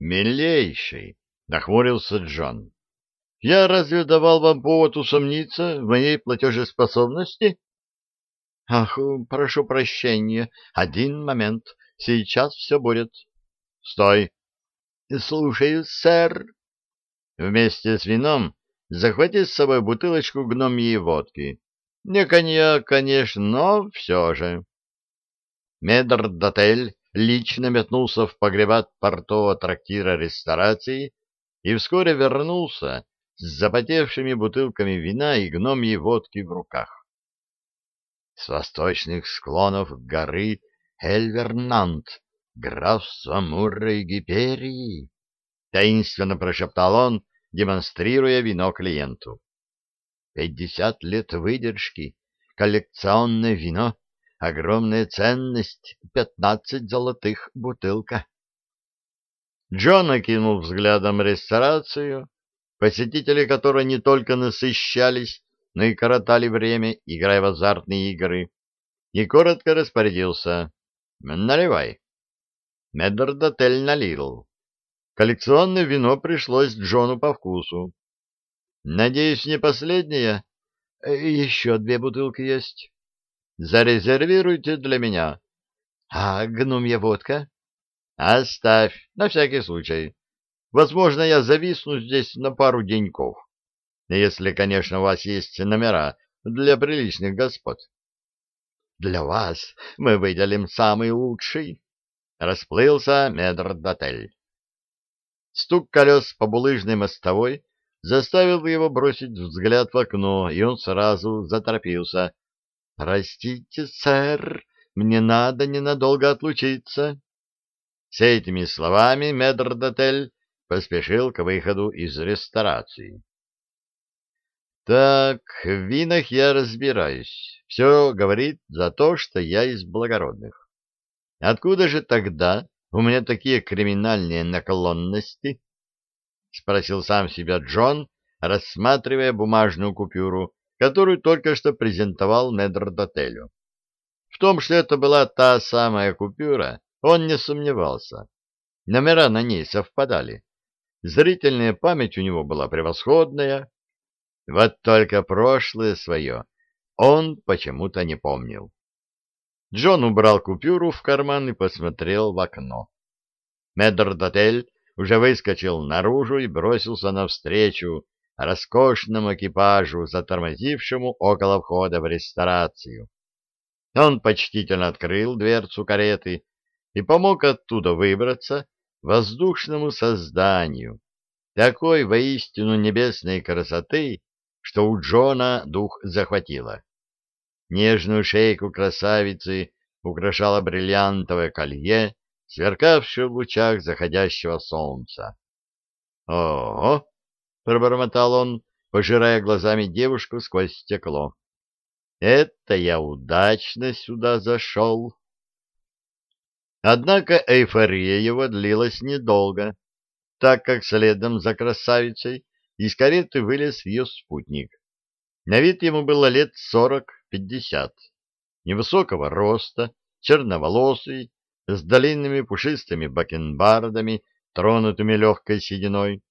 «Милейший!» — нахмурился Джон. «Я разве давал вам повод усомниться в моей платежеспособности?» «Ах, прошу прощения. Один момент. Сейчас все будет». «Стой!» «Слушаю, сэр». «Вместе с вином захвати с собой бутылочку гномьей водки. Не коньяк, конечно, но все же». Медрдотель лично метнулся в погребат портового трактира ресторации и вскоре вернулся с запотевшими бутылками вина и гномьей водки в руках. С восточных склонов горы Эльвернант, графство Мурра и Гиперии, таинственно прошептал он, демонстрируя вино клиенту. Пятьдесят лет выдержки, коллекционное вино — Огромная ценность — пятнадцать золотых бутылка. Джон окинул взглядом ресторацию, посетители которой не только насыщались, но и коротали время, играя в азартные игры, и коротко распорядился. «Наливай». Медрдотель налил. Коллекционное вино пришлось Джону по вкусу. «Надеюсь, не последнее?» «Еще две бутылки есть». Зарезервируйте для меня. А гномья водка? Оставь, на всякий случай. Возможно, я зависну здесь на пару деньков. Если, конечно, у вас есть номера для приличных господ. Для вас мы выделим самый лучший. Расплылся медрдотель. Стук колес по булыжной мостовой заставил его бросить взгляд в окно, и он сразу заторопился. «Простите, сэр, мне надо ненадолго отлучиться». С этими словами Медрдотель поспешил к выходу из ресторации. «Так, в винах я разбираюсь. Все говорит за то, что я из благородных. Откуда же тогда у меня такие криминальные наклонности?» — спросил сам себя Джон, рассматривая бумажную купюру, которую только что презентовал Медрдотелю. В том, что это была та самая купюра, он не сомневался. Номера на ней совпадали. Зрительная память у него была превосходная. Вот только прошлое свое он почему-то не помнил. Джон убрал купюру в карман и посмотрел в окно. Медрдотель уже выскочил наружу и бросился навстречу роскошному экипажу, затормозившему около входа в ресторацию. Он почтительно открыл дверцу кареты и помог оттуда выбраться воздушному созданию, такой воистину небесной красоты, что у Джона дух захватило. Нежную шейку красавицы украшало бриллиантовое колье, сверкавшее в лучах заходящего солнца. Ого! Пробормотал он, пожирая глазами девушку сквозь стекло. Это я удачно сюда зашел. Однако эйфория его длилась недолго, так как следом за красавицей из кареты вылез ее спутник. На вид ему было лет сорок-пятьдесят. Невысокого роста, черноволосый, с длинными пушистыми бакенбардами, тронутыми легкой сединой,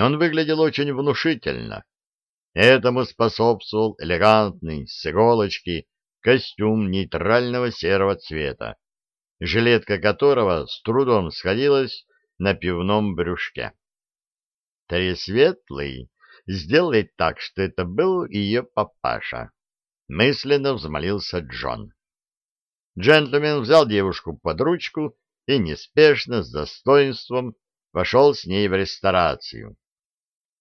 он выглядел очень внушительно. Этому способствовал элегантный, с иголочки, костюм нейтрального серого цвета, жилетка которого с трудом сходилась на пивном брюшке. Тресветлый сделай так, что это был ее папаша, мысленно взмолился Джон. Джентльмен взял девушку под ручку и неспешно, с достоинством, вошел с ней в ресторацию.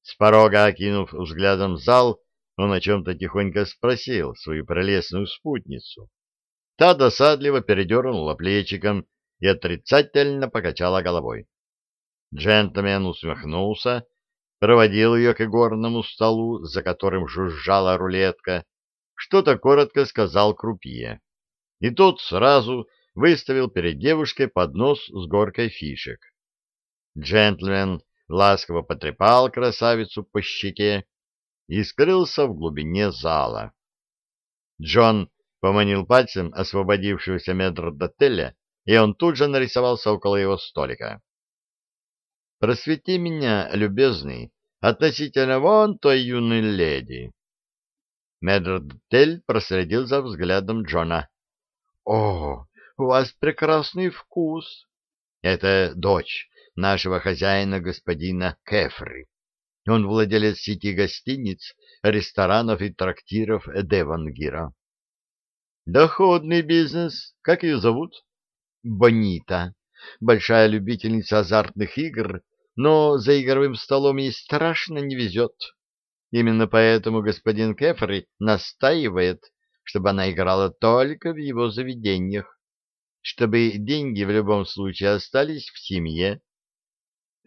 С порога, окинув взглядом зал, он о чем-то тихонько спросил свою прелестную спутницу. Та досадливо передернула плечиком и отрицательно покачала головой. Джентльмен усмехнулся, проводил ее к игорному столу, за которым жужжала рулетка, что-то коротко сказал крупье. И тот сразу выставил перед девушкой поднос с горкой фишек. Джентльмен ласково потрепал красавицу по щеке и скрылся в глубине зала. Джон поманил пальцем освободившегося метрдотеля, и он тут же нарисовался около его столика. просвети меня, любезный, относительно вон той юной леди. Медрдель проследил за взглядом Джона. — О, у вас прекрасный вкус! Это дочь нашего хозяина господина Кефри. Он владелец сети гостиниц, ресторанов и трактиров Девангира. Доходный бизнес. Как ее зовут? Бонита. Большая любительница азартных игр, но за игровым столом ей страшно не везет. Именно поэтому господин Кефри настаивает, чтобы она играла только в его заведениях, чтобы деньги в любом случае остались в семье.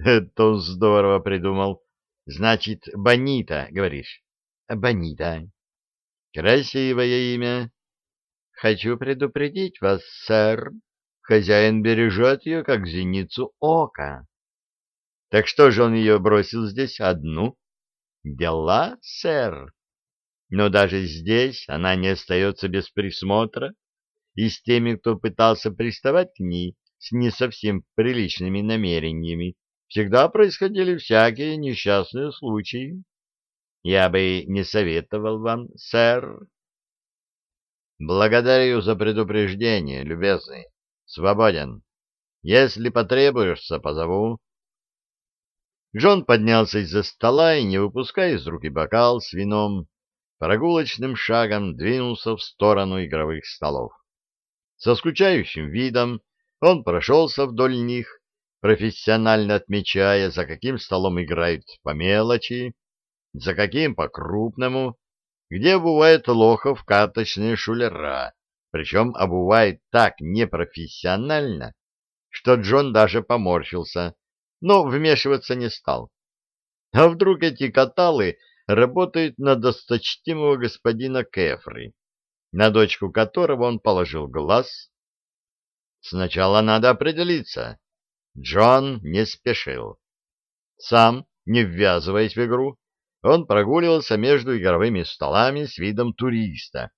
Это он здорово придумал. Значит, Бонита, говоришь? Бонита. Красивое имя. Хочу предупредить вас, сэр. Хозяин бережет ее, как зеницу ока. Так что же он ее бросил здесь одну? Дела, сэр. Но даже здесь она не остается без присмотра, и с теми, кто пытался приставать к ней с не совсем приличными намерениями, всегда происходили всякие несчастные случаи. Я бы не советовал вам, сэр. Благодарю за предупреждение, любезный. Свободен. Если потребуешься, позову. Джон поднялся из-за стола и, не выпуская из руки бокал с вином, прогулочным шагом двинулся в сторону игровых столов. Со скучающим видом он прошелся вдоль них, профессионально отмечая, за каким столом играют по мелочи, за каким по крупному, где бывает лохов карточные шулера, причем обувает так непрофессионально, что Джон даже поморщился, но вмешиваться не стал. А вдруг эти каталы работают на досточтимого господина Кефри, на дочку которого он положил глаз? Сначала надо определиться, Джон не спешил. Сам, не ввязываясь в игру, он прогуливался между игровыми столами с видом туриста,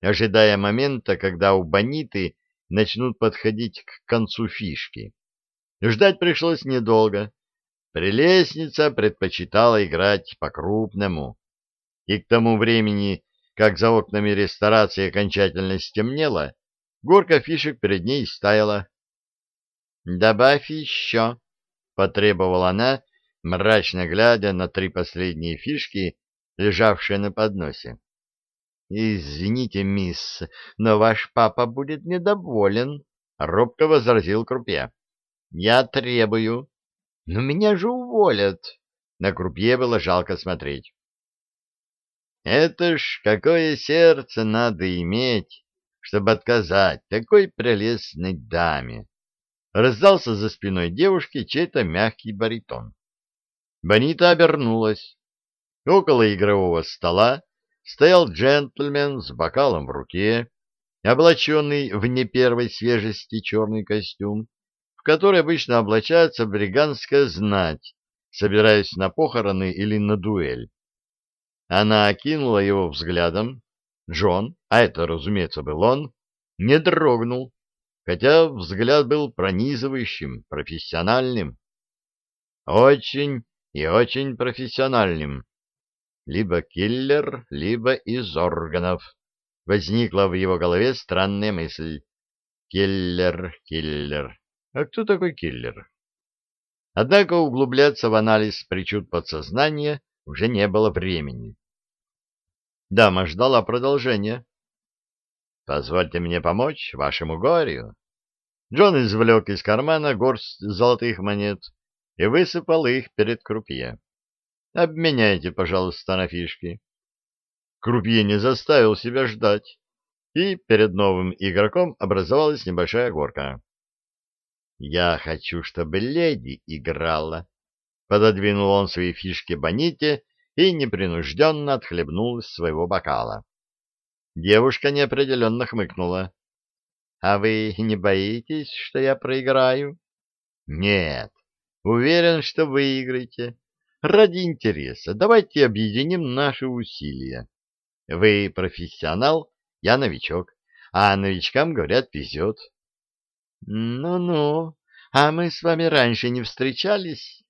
ожидая момента, когда у Бониты начнут подходить к концу фишки. Ждать пришлось недолго. Прелестница предпочитала играть по-крупному. И к тому времени, как за окнами ресторации окончательно стемнело, горка фишек перед ней стаяла. «Добавь еще», — потребовала она, мрачно глядя на три последние фишки, лежавшие на подносе. «Извините, мисс, но ваш папа будет недоволен», — робко возразил Крупье. «Я требую». «Но меня же уволят». На Крупье было жалко смотреть. «Это ж какое сердце надо иметь, чтобы отказать такой прелестной даме!» Раздался за спиной девушки чей-то мягкий баритон. Бонита обернулась. Около игрового стола стоял джентльмен с бокалом в руке, облаченный в не первой свежести черный костюм, в который обычно облачается бриганская знать, собираясь на похороны или на дуэль. Она окинула его взглядом. Джон, а это, разумеется, был он, не дрогнул, хотя взгляд был пронизывающим, профессиональным. Очень и очень профессиональным. Либо киллер, либо из органов. Возникла в его голове странная мысль. Киллер, киллер. А кто такой киллер? Однако углубляться в анализ причуд подсознания уже не было времени. Дама ждала продолжения. Позвольте мне помочь вашему горю. Джон извлек из кармана горсть золотых монет и высыпал их перед крупье. Обменяйте, пожалуйста, на фишки. Крупье не заставил себя ждать, и перед новым игроком образовалась небольшая горка. «Я хочу, чтобы леди играла», — пододвинул он свои фишки Боните и непринужденно отхлебнул из своего бокала. Девушка неопределенно хмыкнула. — А вы не боитесь, что я проиграю? — Нет. Уверен, что выиграете. Ради интереса давайте объединим наши усилия. Вы профессионал, я новичок, а новичкам, говорят, везет. Ну — Ну-ну, а мы с вами раньше не встречались?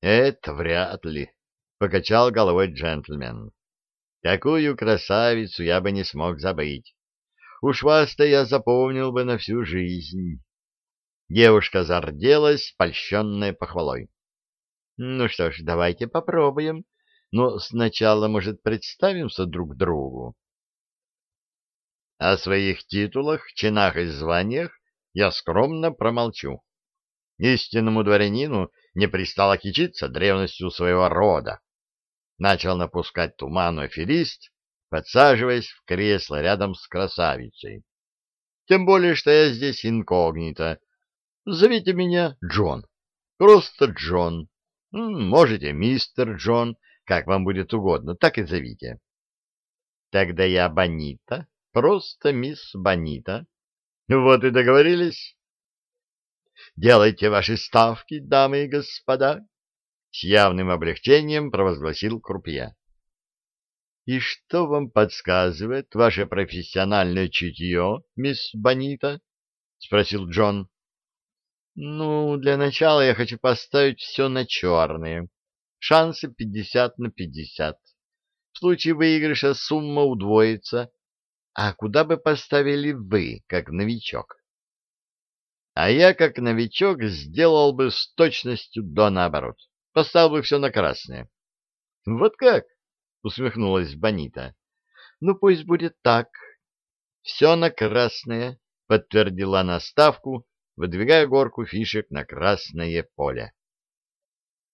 Это вряд ли, — покачал головой джентльмен. Такую красавицу я бы не смог забыть. Уж вас-то я запомнил бы на всю жизнь. Девушка зарделась, польщенная похвалой. Ну что ж, давайте попробуем. Но сначала, может, представимся друг другу. О своих титулах, чинах и званиях я скромно промолчу. Истинному дворянину не пристало кичиться древностью своего рода начал напускать туман аферист, подсаживаясь в кресло рядом с красавицей. Тем более, что я здесь инкогнито. Зовите меня Джон. Просто Джон. Можете мистер Джон, как вам будет угодно, так и зовите. Тогда я Бонита, просто мисс Бонита. Вот и договорились. Делайте ваши ставки, дамы и господа. С явным облегчением провозгласил Крупье. — И что вам подсказывает ваше профессиональное чутье, мисс Бонита? — спросил Джон. — Ну, для начала я хочу поставить все на черные. Шансы пятьдесят на пятьдесят. В случае выигрыша сумма удвоится. А куда бы поставили вы, как новичок? — А я, как новичок, сделал бы с точностью до наоборот. Поставил бы все на красное. — Вот как? — усмехнулась Бонита. — Ну, пусть будет так. — Все на красное, — подтвердила она ставку, выдвигая горку фишек на красное поле.